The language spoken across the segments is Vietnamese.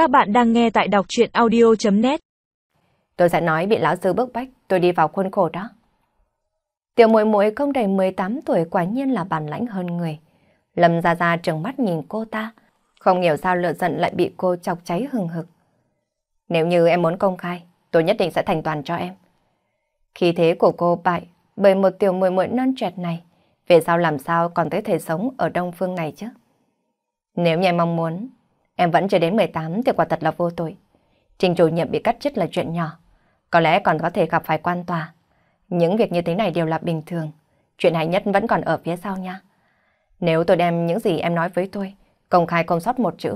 Các bạn đang nghe tại đọc chuyện audio.net Tôi sẽ nói bị lão sư bức bách, tôi đi vào khuôn khổ đó. Tiểu muội muội không đầy 18 tuổi quả nhiên là bản lãnh hơn người. Lâm ra ra trừng mắt nhìn cô ta, không hiểu sao lửa giận lại bị cô chọc cháy hừng hực. Nếu như em muốn công khai, tôi nhất định sẽ thành toàn cho em. Khi thế của cô bại bởi một tiểu muội muội non trẻ này, về sau làm sao còn tới thể sống ở đông phương này chứ? Nếu như em mong muốn, em vẫn chưa đến 18 thì quả thật là vô tội. Trình chủ nhiệm bị cắt chức là chuyện nhỏ, có lẽ còn có thể gặp phải quan tòa. Những việc như thế này đều là bình thường, chuyện hay nhất vẫn còn ở phía sau nha. Nếu tôi đem những gì em nói với tôi, công khai không sót một chữ,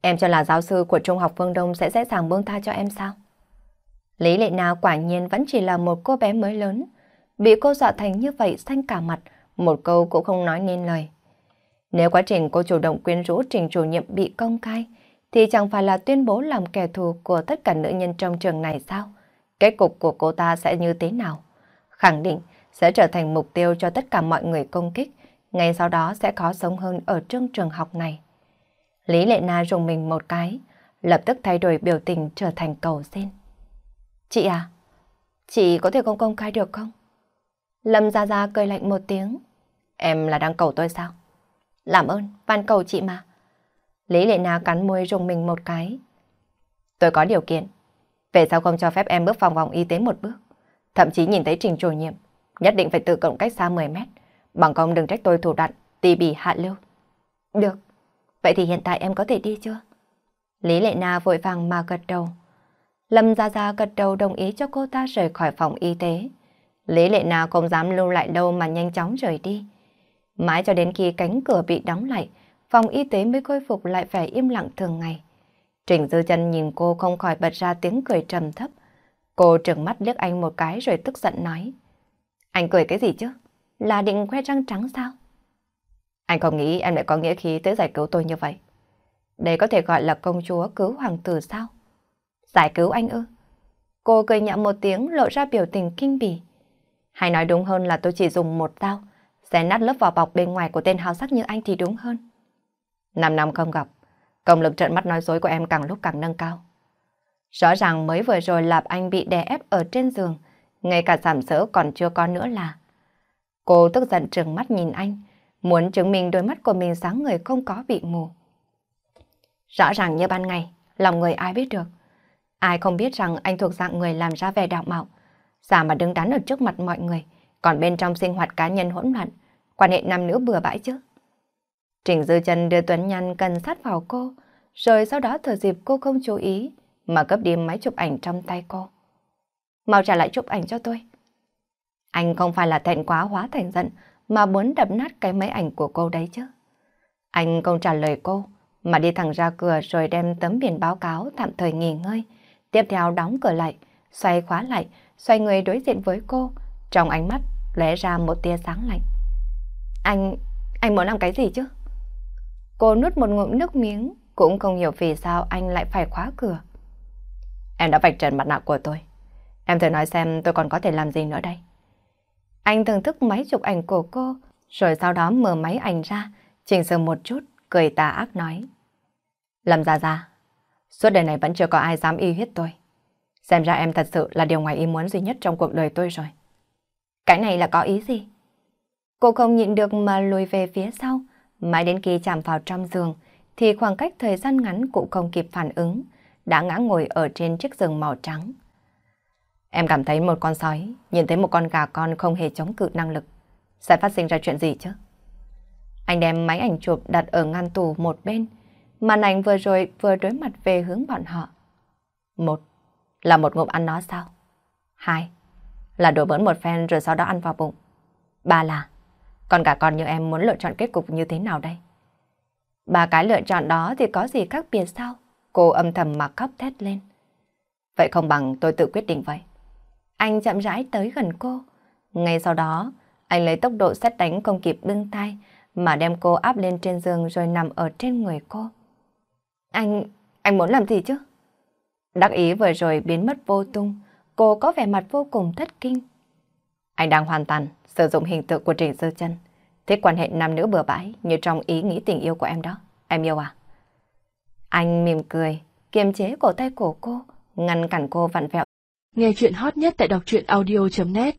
em cho là giáo sư của Trung học Phương Đông sẽ dễ dàng buông tha cho em sao? Lý lệ nào quả nhiên vẫn chỉ là một cô bé mới lớn, bị cô dọa thành như vậy xanh cả mặt, một câu cũng không nói nên lời. Nếu quá trình cô chủ động quyến rũ trình chủ nhiệm bị công khai, thì chẳng phải là tuyên bố làm kẻ thù của tất cả nữ nhân trong trường này sao? Kết cục của cô ta sẽ như thế nào? Khẳng định sẽ trở thành mục tiêu cho tất cả mọi người công kích, ngay sau đó sẽ khó sống hơn ở trong trường học này. Lý Lệ Na rùng mình một cái, lập tức thay đổi biểu tình trở thành cầu xin. Chị à, chị có thể không công khai được không? Lâm Gia Gia cười lạnh một tiếng. Em là đang cầu tôi sao? Làm ơn, van cầu chị mà. Lý Lệ Na cắn môi rùng mình một cái. Tôi có điều kiện. Về sao không cho phép em bước vào vòng y tế một bước? Thậm chí nhìn thấy trình chủ nhiệm, nhất định phải tự cộng cách xa 10 mét. Bằng công đừng trách tôi thủ đoạn, tì bì hạ lưu. Được. Vậy thì hiện tại em có thể đi chưa? Lý Lệ Na vội vàng mà gật đầu. Lâm Gia Gia gật đầu đồng ý cho cô ta rời khỏi phòng y tế. Lý Lệ Na không dám lưu lại đâu mà nhanh chóng rời đi. Mãi cho đến khi cánh cửa bị đóng lại, phòng y tế mới khôi phục lại vẻ im lặng thường ngày. Trình Dư chân nhìn cô không khỏi bật ra tiếng cười trầm thấp. Cô trừng mắt liếc anh một cái rồi tức giận nói. Anh cười cái gì chứ? Là định khoe răng trắng sao? Anh không nghĩ em lại có nghĩa khí tới giải cứu tôi như vậy. Đây có thể gọi là công chúa cứu hoàng tử sao? Giải cứu anh ư? Cô cười nhạo một tiếng lộ ra biểu tình kinh bỉ. Hay nói đúng hơn là tôi chỉ dùng một dao, xé nát lớp vỏ bọc bên ngoài của tên hào sắc như anh thì đúng hơn. Năm năm không gặp, công lực trận mắt nói dối của em càng lúc càng nâng cao. Rõ ràng mới vừa rồi Lạp Anh bị đè ép ở trên giường, ngay cả giảm sỡ còn chưa có nữa là. Cô tức giận trừng mắt nhìn anh, muốn chứng minh đôi mắt của mình sáng người không có bị mù. Rõ ràng như ban ngày, lòng người ai biết được. Ai không biết rằng anh thuộc dạng người làm ra vẻ đạo mạo, giả mà đứng đắn ở trước mặt mọi người, còn bên trong sinh hoạt cá nhân hỗn loạn, quan hệ nam nữ bừa bãi chứ. Trình Dư Trần đưa Tuấn Nhăn cần sát vào cô, rồi sau đó thừa dịp cô không chú ý, mà cấp đi máy chụp ảnh trong tay cô. Mau trả lại chụp ảnh cho tôi. Anh không phải là thẹn quá hóa thành giận, mà muốn đập nát cái máy ảnh của cô đấy chứ. Anh không trả lời cô, mà đi thẳng ra cửa rồi đem tấm biển báo cáo tạm thời nghỉ ngơi. Tiếp theo đóng cửa lại, xoay khóa lại, xoay người đối diện với cô, trong ánh mắt lóe ra một tia sáng lạnh. Anh, anh muốn làm cái gì chứ? Cô nuốt một ngụm nước miếng, cũng không hiểu vì sao anh lại phải khóa cửa. Em đã vạch trần mặt nạ của tôi. Em thử nói xem tôi còn có thể làm gì nữa đây. Anh thưởng thức máy chụp ảnh của cô, rồi sau đó mở máy ảnh ra, chỉnh sửa một chút, cười tà ác nói. Lâm ra ra, suốt đời này vẫn chưa có ai dám y huyết tôi. Xem ra em thật sự là điều ngoài ý muốn duy nhất trong cuộc đời tôi rồi. Cái này là có ý gì? Cô không nhịn được mà lùi về phía sau, mãi đến khi chạm vào trong giường, thì khoảng cách thời gian ngắn cũng không kịp phản ứng, đã ngã ngồi ở trên chiếc giường màu trắng. Em cảm thấy một con sói, nhìn thấy một con gà con không hề chống cự năng lực. Sẽ phát sinh ra chuyện gì chứ? Anh đem máy ảnh chụp đặt ở ngăn tủ một bên, màn ảnh vừa rồi vừa đối mặt về hướng bọn họ. Một, là một ngụm ăn nó sao? Hai, là đổ bỡn một phen rồi sau đó ăn vào bụng. Ba là, còn cả con như em muốn lựa chọn kết cục như thế nào đây? Ba cái lựa chọn đó thì có gì khác biệt sao? Cô âm thầm mà khóc thét lên. Vậy không bằng tôi tự quyết định vậy. Anh chậm rãi tới gần cô. Ngay sau đó, anh lấy tốc độ xét đánh không kịp bưng tay mà đem cô áp lên trên giường rồi nằm ở trên người cô. Anh, anh muốn làm gì chứ? Đắc ý vừa rồi biến mất vô tung, cô có vẻ mặt vô cùng thất kinh. Anh đang hoàn toàn sử dụng hình tượng của Trình Dư chân thích quan hệ nam nữ bừa bãi như trong ý nghĩ tình yêu của em đó. Em yêu à? Anh mỉm cười, kiềm chế cổ tay của cô, ngăn cản cô vặn vẹo. Nghe chuyện hot nhất tại đọc truyện audio.net